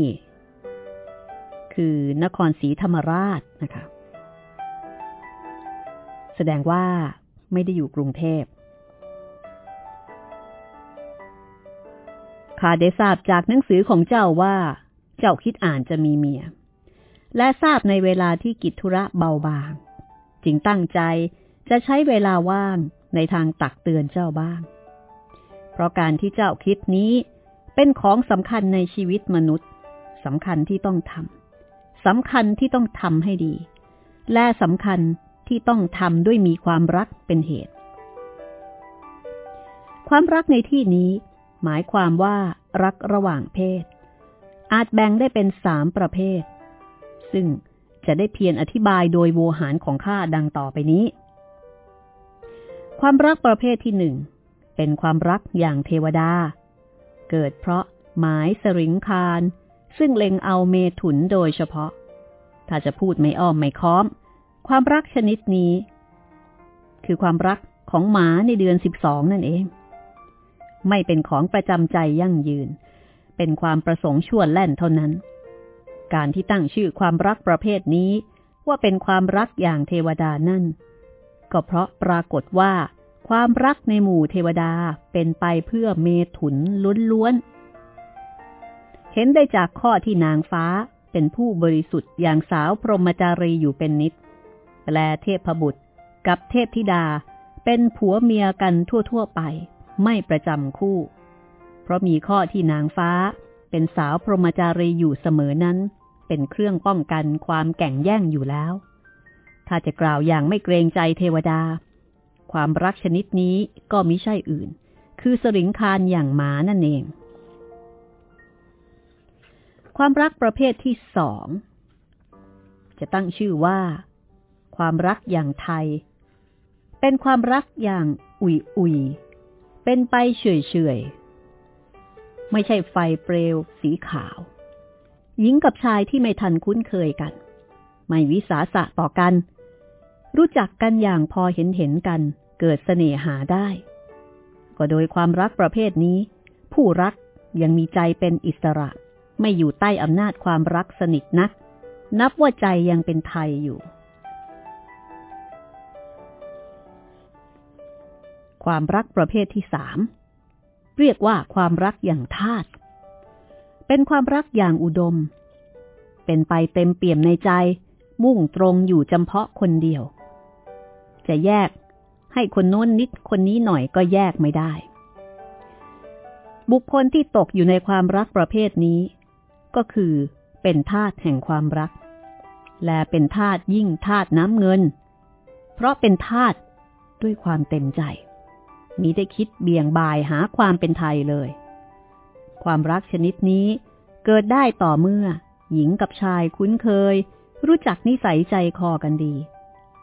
Speaker 1: คือนครศรีธรรมราชนะคะ แสดงว่าไม่ได้อยู่กรุงเทพ ข้าได้ทราบจากหนังสือของเจ้าว่า เจ้าคิดอ่านจะมีเมีย และทราบในเวลาที่กิจธุระเบาบาง จึงตั้งใจจะใช้เวลาว่างในทางตักเตือนเจ้าบ้าง เพราะการที่เจ้าคิดนี้เป็นของสำคัญในชีวิตมนุษย์สำคัญที่ต้องทำสำคัญที่ต้องทำให้ดี และสำคัญที่ต้องทำด้วยมีความรักเป็นเหตุ ความรักในที่นี้ หมายความว่ารักระหว่างเพศ อาจแบ่งได้เป็นสามประเภท ซึ่งจะได้เพียรอธิบายโดยโวหารของข้าดังต่อไปนี้ ความรักประเภทที่หนึ่งเป็นความรักอย่างเทวดา เกิดเพราะหมายสริงคารซึ่งเล็งเอาเมถุนโดยเฉพาะ ถ้าจะพูดไม่อ้อมไม่ค้อม ความรักชนิดนี้ คือความรักของหมาในเดือนสิบสองนั่นเอง ไม่เป็นของประจำใจยั่งยืน เป็นความประสงค์ชวนแล่นเท่านั้น การที่ตั้งชื่อความรักประเภทนี้ ว่าเป็นความรักอย่างเทวดานั่น ก็เพราะปรากฏว่า ความรักในหมู่เทวดาเป็นไปเพื่อเมถุนล้วนๆ เห็นได้จากข้อที่นางฟ้าเป็นผู้บริสุทธิ์อย่างสาวพรหมจารีอยู่เป็นนิด แปลเทพบุตรกับเทพธิดาเป็นผัวเมียกันทั่ว ๆ ไป ไม่ประจำคู่ เพราะมีข้อที่นางฟ้าเป็นสาวพรหมจารีอยู่เสมอนั้น เป็นเครื่องป้องกันความแก่งแย่งอยู่แล้ว ถ้าจะกล่าวอย่างไม่เกรงใจเทวดา ความรักชนิดนี้ก็มิใช่อื่น คือสริงคารอย่างหมานั่นเอง ความรักประเภทที่สองจะตั้งชื่อว่า ความรักอย่างไทย เป็นความรักอย่างอุยอุย เป็นไปเฉยเฉยไม่ใช่ไฟเปลวสีขาว หญิงกับชายที่ไม่ทันคุ้นเคยกัน ไม่วิสาสะต่อกัน รู้จักกันอย่างพอเห็นเห็นกัน เกิดเสน่หาได้ ก็โดยความรักประเภทนี้ ผู้รักยังมีใจเป็นอิสระ ไม่อยู่ใต้อำนาจความรักสนิทนัก นับว่าใจยังเป็นไทยอยู่ ความรักประเภทที่สามเรียกว่าความรักอย่างทาตุเป็นความรักอย่างอุดม เป็นไปเต็มเปี่ยมในใจ มุ่งตรงอยู่จำเพาะคนเดียว จะแยกให้คนโน้นนิดคนนี้หน่อยก็แยกไม่ได้ บุคคลที่ตกอยู่ในความรักประเภทนี้ ก็คือเป็นทาตุแห่งความรัก และเป็นทาตุยิ่งทาตุน้ำเงิน เพราะเป็นทาตุด้วยความเต็มใจ มิได้คิดเบี่ยงบายหาความเป็นไทยเลย ความรักชนิดนี้เกิดได้ต่อเมื่อ หญิงกับชายคุ้นเคย รู้จักนิสัยใจคอกันดี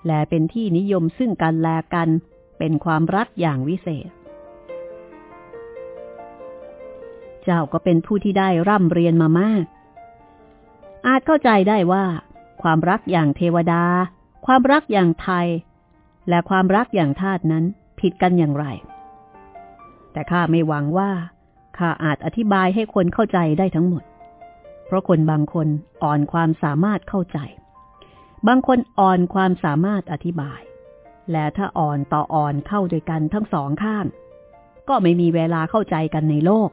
Speaker 1: และเป็นที่นิยมซึ่งกันแลกัน เป็นความรักอย่างวิเศษ เจ้าก็เป็นผู้ที่ได้ร่ำเรียนมามาก อาจเข้าใจได้ว่า ความรักอย่างเทวดา ความรักอย่างไทย และความรักอย่างทาตนั้น ผิดกันอย่างไร แต่ข้าไม่หวังว่าข้าอาจอธิบายให้คนเข้าใจได้ทั้งหมด เพราะคนบางคนอ่อนความสามารถเข้าใจ บางคนอ่อนความสามารถอธิบาย และถ้าอ่อนต่ออ่อนเข้าด้วยกันทั้งสองข้าง ก็ไม่มีเวลาเข้าใจกันในโลก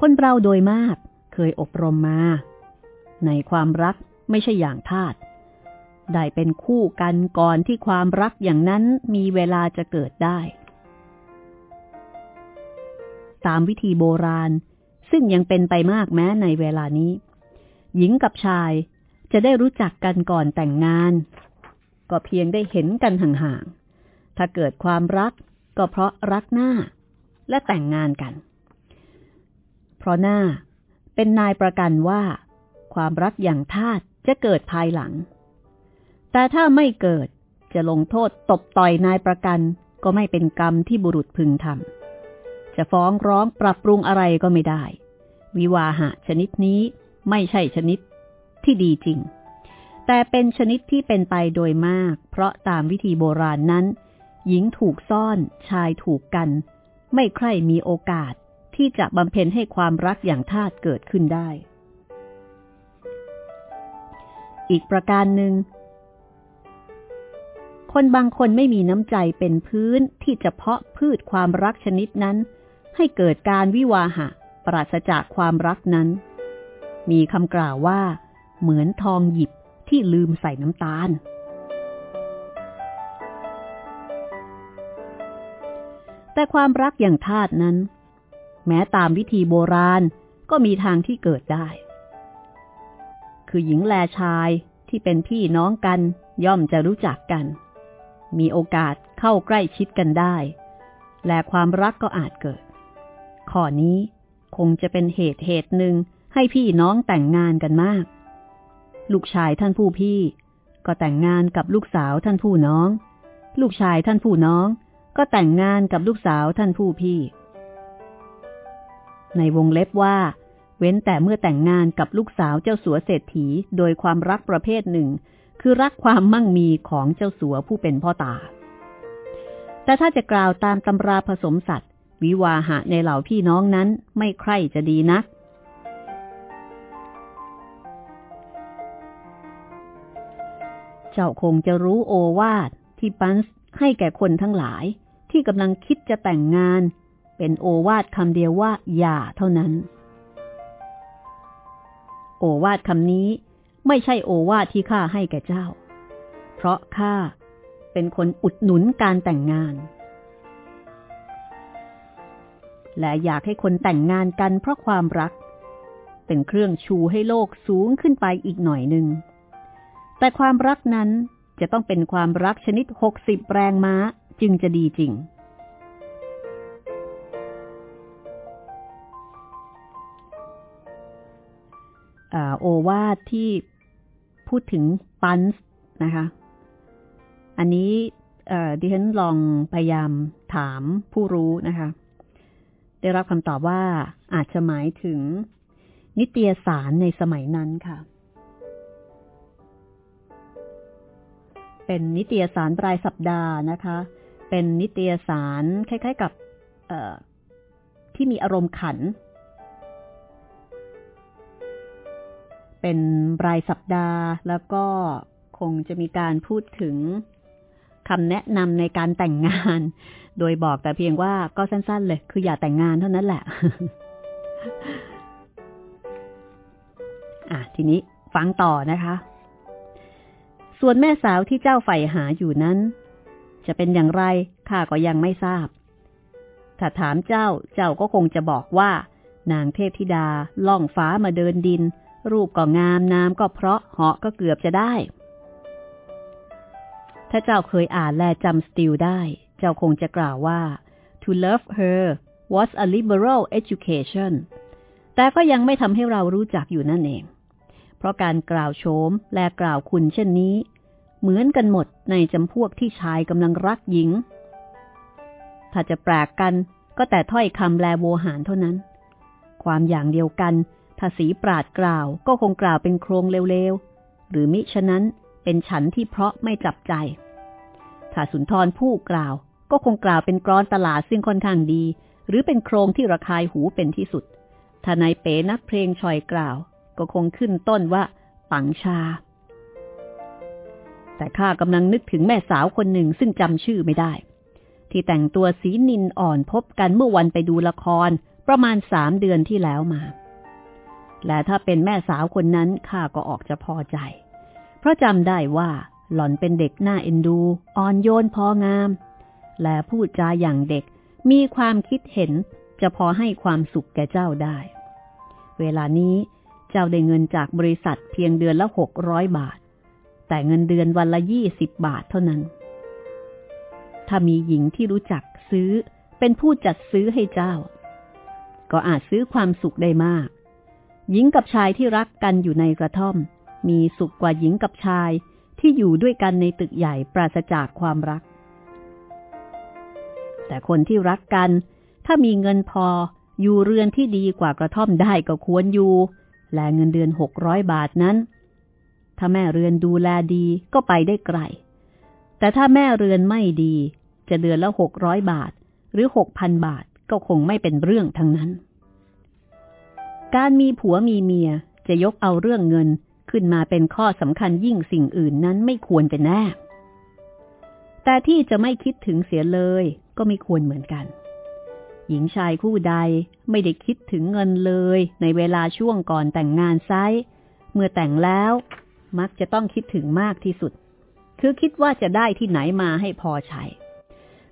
Speaker 1: คนเราโดยมากเคยอบรมมา ในความรักไม่ใช่อย่างทาต ได้เป็นคู่กันก่อนที่ความรักอย่างนั้นมีเวลาจะเกิดได้ ตามวิธีโบราณ ซึ่งยังเป็นไปมากแม้ในเวลานี้ หญิงกับชายจะได้รู้จักกันก่อนแต่งงาน ก็เพียงได้เห็นกันห่างๆ ถ้าเกิดความรักก็เพราะรักหน้า และแต่งงานกัน เพราะหน้าเป็นนายประกันว่า ความรักอย่างทาตจะเกิดภายหลัง แต่ถ้าไม่เกิดจะลงโทษตบต่อยนายประกัน ก็ไม่เป็นกรรมที่บุรุษพึงทำจะฟ้องร้องปรับปรุงอะไรก็ไม่ได้ วิวาหะชนิดนี้ไม่ใช่ชนิดที่ดีจริง แต่เป็นชนิดที่เป็นไปโดยมาก เพราะตามวิธีโบราณนนั้น หญิงถูกซ่อนชายถูกกัน ไม่ใครมีโอกาสที่จะบำเพ็ญให้ความรักอย่างทาตเกิดขึ้นได้ อีกประการหนึ่ง คนบางคนไม่มีน้ำใจเป็นพื้นที่จะเพาะพืชความรักชนิดนั้น ให้เกิดการวิวาหะ ปราศจากความรักนั้น มีคำกล่าวว่า เหมือนทองหยิบที่ลืมใส่น้ำตาล แต่ความรักอย่างทาตุนั้น แม้ตามวิธีโบราณก็มีทางที่เกิดได้ คือหญิงแลชายที่เป็นพี่น้องกันย่อมจะรู้จักกัน มีโอกาสเข้าใกล้ชิดกันได้ และความรักก็อาจเกิด ข้อนี้คงจะเป็นเหตุเหตุหนึ่งให้พี่น้องแต่งงานกันมาก ลูกชายท่านผู้พี่ ก็แต่งงานกับลูกสาวท่านผู้น้อง ลูกชายท่านผู้น้อง ก็แต่งงานกับลูกสาวท่านผู้พี่ ในวงเล็บว่า เว้นแต่เมื่อแต่งงานกับลูกสาวเจ้าสัวเศรษฐีโดยความรักประเภทหนึ่ง คือรักความมั่งมีของเจ้าสัวผู้เป็นพ่อตา แต่ถ้าจะกล่าวตามตำราผสมสัตว์วิวาหะในเหล่าพี่น้องนั้นไม่ใคร่จะดีนัก เจ้าคงจะรู้โอวาทที่ปันส์ให้แก่คนทั้งหลายที่กำลังคิดจะแต่งงาน เป็นโอวาทคำเดียวว่าอย่าเท่านั้น โอวาทคำนี้ ไม่ใช่โอวาทที่ข้าให้แก่เจ้า เพราะข้าเป็นคนอุดหนุนการแต่งงาน และอยากให้คนแต่งงานกันเพราะความรัก เป็นเครื่องชูให้โลกสูงขึ้นไปอีกหน่อยหนึ่ง แต่ความรักนั้นจะต้องเป็นความรักชนิดหกสิบแรงม้าจึงจะดีจริงโอวาทที่ พูดถึงปันส์นะคะ อันนี้ดิฉันลองพยายามถามผู้รู้นะคะ ได้รับคำตอบว่าอาจจะหมายถึงนิตยสารในสมัยนั้นค่ะ เป็นนิตยสารรายสัปดาห์นะคะ เป็นนิตยสารคล้ายๆกับที่มีอารมณ์ขัน เป็นรายสัปดาห์ แล้วก็คงจะมีการพูดถึงคำแนะนำในการแต่งงาน โดยบอกแต่เพียงว่าก็สั้น ๆ เลย คืออย่าแต่งงานเท่านั้นแหละ อะ ทีนี้ฟังต่อนะคะ ส่วนแม่สาวที่เจ้าใฝ่หาอยู่นั้น จะเป็นอย่างไรข้าก็ยังไม่ทราบ ถ้าถามเจ้าเจ้าก็คงจะบอกว่า นางเทพธิดาล่องฟ้ามาเดินดิน รูปก็งามน้ำก็เพราะเหาะก็เกือบจะได้ ถ้าเจ้าเคยอ่านและจำสติลได้ เจ้าคงจะกล่าวว่า to love her was a liberal education แต่ก็ยังไม่ทำให้เรารู้จักอยู่นั่นเอง เพราะการกล่าวโฉมและกล่าวคุณเช่นนี้ เหมือนกันหมดในจำพวกที่ชายกำลังรักหญิง ถ้าจะแปลกกันก็แต่ถ้อยคำแลโวหารเท่านั้น ความอย่างเดียวกัน ถ้าสีปราดกล่าวก็คงกล่าวเป็นโครงเร็วๆ หรือมิฉะนั้นเป็นฉันที่เพราะไม่จับใจ ถ้าสุนทรผู้กล่าว ก็คงกล่าวเป็นกรอนตลาดซึ่งค่อนข้างดี หรือเป็นโครงที่ระคายหูเป็นที่สุด ถ้านายเป๋นักเพลงชอยกล่าว ก็คงขึ้นต้นว่า ปังชา แต่ข้ากำลังนึกถึงแม่สาวคนหนึ่งซึ่งจำชื่อไม่ได้ ที่แต่งตัวสีนินอ่อนพบกันเมื่อวันไปดูละครประมาณสามเดือนที่แล้วมา และถ้าเป็นแม่สาวคนนั้นข้าก็ออกจะพอใจ เพราะจำได้ว่าหล่อนเป็นเด็กหน้าเอ็นดู อ่อนโยนพองาม และพูดจาอย่างเด็กมีความคิดเห็นจะพอให้ความสุขแก่เจ้าได้ เวลานี้เจ้าได้เงินจากบริษัทเพียงเดือนละหกร้อยบาท แต่เงินเดือนวันละยี่สิบบาทเท่านั้น ถ้ามีหญิงที่รู้จักซื้อเป็นผู้จัดซื้อให้เจ้า ก็อาจซื้อความสุขได้มาก หญิงกับชายที่รักกันอยู่ในกระท่อม มีสุขกว่าหญิงกับชายที่อยู่ด้วยกันในตึกใหญ่ปราศจากความรัก แต่คนที่รักกัน ถ้ามีเงินพออยู่เรือนที่ดีกว่ากระท่อมได้ก็ควรอยู่ และเงินเดือนหกร้อยบาทนั้น ถ้าแม่เรือนดูแลดีก็ไปได้ไกล แต่ถ้าแม่เรือนไม่ดี จะเดือนละหกร้อยบาท หรือหกพันบาทก็คงไม่เป็นเรื่องทั้งนั้น การมีผัวมีเมียจะยกเอาเรื่องเงินขึ้นมาเป็นข้อสำคัญยิ่งสิ่งอื่นนั้นไม่ควรเป็นแน่ แต่ที่จะไม่คิดถึงเสียเลยก็ไม่ควรเหมือนกัน หญิงชายคู่ใดไม่ได้คิดถึงเงินเลยในเวลาช่วงก่อนแต่งงานไซเมื่อแต่งแล้วมักจะต้องคิดถึงมากที่สุด คือคิดว่าจะได้ที่ไหนมาให้พอใช้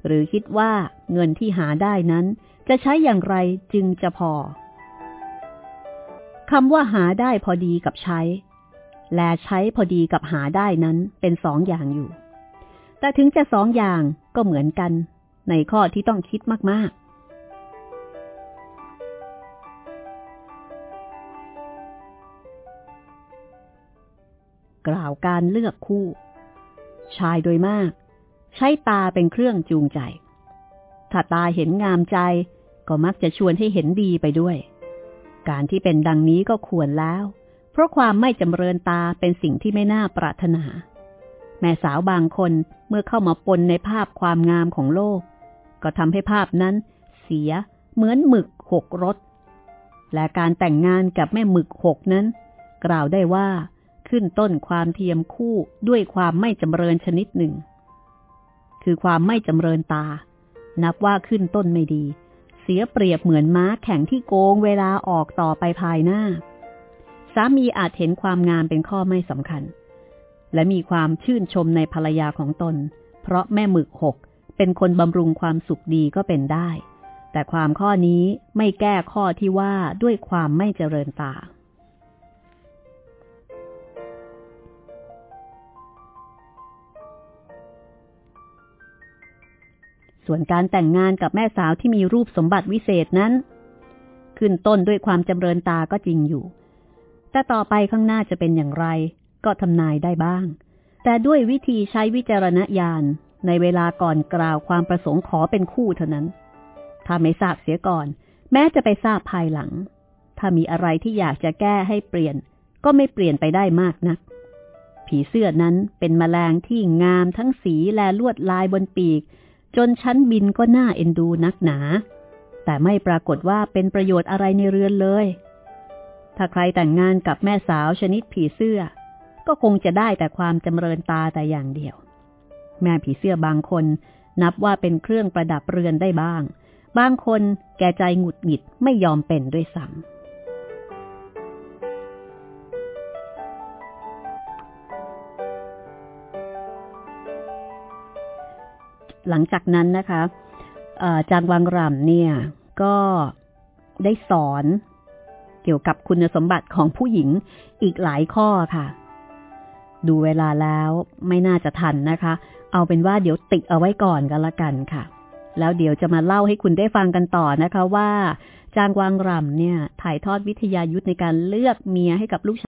Speaker 1: หรือคิดว่าเงินที่หาได้นั้น จะใช้อย่างไรจึงจะพอ คำว่าหาได้พอดีกับใช้ และใช้พอดีกับหาได้นั้นเป็นสองอย่างอยู่ แต่ถึงจะสองอย่างก็เหมือนกัน ในข้อที่ต้องคิดมาก ๆกล่าวการเลือกคู่ ชายโดยมาก ใช้ตาเป็นเครื่องจูงใจ ถ้าตาเห็นงามใจ ก็มักจะชวนให้เห็นดีไปด้วย การที่เป็นดังนี้ก็ควรแล้ว เพราะความไม่จำเริญตาเป็นสิ่งที่ไม่น่าปรารถนา แม่สาวบางคนเมื่อเข้ามาปนในภาพความงามของโลก ก็ทำให้ภาพนั้นเสียเหมือนหมึกหกรสและการแต่งงานกับแม่หมึกหกนั้น กล่าวได้ว่าขึ้นต้นความเทียมคู่ด้วยความไม่จำเริญชนิดหนึ่ง คือความไม่จำเริญตา นับว่าขึ้นต้นไม่ดี เสียเปรียบเหมือนม้าแข่งที่โกงเวลาออกต่อไปภายหน้า สามีอาจเห็นความงามเป็นข้อไม่สำคัญ และมีความชื่นชมในภรรยาของตน เพราะแม่หมึกหกเป็นคนบำรุงความสุขดีก็เป็นได้ แต่ความข้อนี้ไม่แก้ข้อที่ว่าด้วยความไม่เจริญตา ส่วนการแต่งงานกับแม่สาวที่มีรูปสมบัติวิเศษนั้น ขึ้นต้นด้วยความจำเริญตาก็จริงอยู่ แต่ต่อไปข้างหน้าจะเป็นอย่างไร ก็ทำนายได้บ้าง แต่ด้วยวิธีใช้วิจารณญาณในเวลาก่อนกล่าวความประสงค์ขอเป็นคู่เท่านั้น ถ้าไม่ทราบเสียก่อน แม้จะไปทราบภายหลัง ถ้ามีอะไรที่อยากจะแก้ให้เปลี่ยน ก็ไม่เปลี่ยนไปได้มากนัก ผีเสื้อนั้นเป็นมแมลงที่งามทั้งสีและลวดลายบนปีก จนชั้นบินก็น่าเอ็นดูนักหนา แต่ไม่ปรากฏว่าเป็นประโยชน์อะไรในเรือนเลย ถ้าใครแต่งงานกับแม่สาวชนิดผีเสื้อ ก็คงจะได้แต่ความจำเริญตาแต่อย่างเดียว แม่ผีเสื้อบางคนนับว่าเป็นเครื่องประดับเรือนได้บ้าง บางคนแก่ใจหงุดหงิดไม่ยอมเป็นด้วยซ้ำ หลังจากนั้นนะคะจางวังรำเนี่ย ก็ได้สอนเกี่ยวกับคุณสมบัติของผู้หญิงอีกหลายข้อค่ะ ดูเวลาแล้วไม่น่าจะทันนะคะ เอาเป็นว่าเดี๋ยวติดเอาไว้ก่อนกันละกันค่ะ แล้วเดี๋ยวจะมาเล่าให้คุณได้ฟังกันต่อนะคะว่า จางวางรำเนี่ย ถ่ายทอดวิทยายุทธในการเลือกเมียให้กับลูกชาย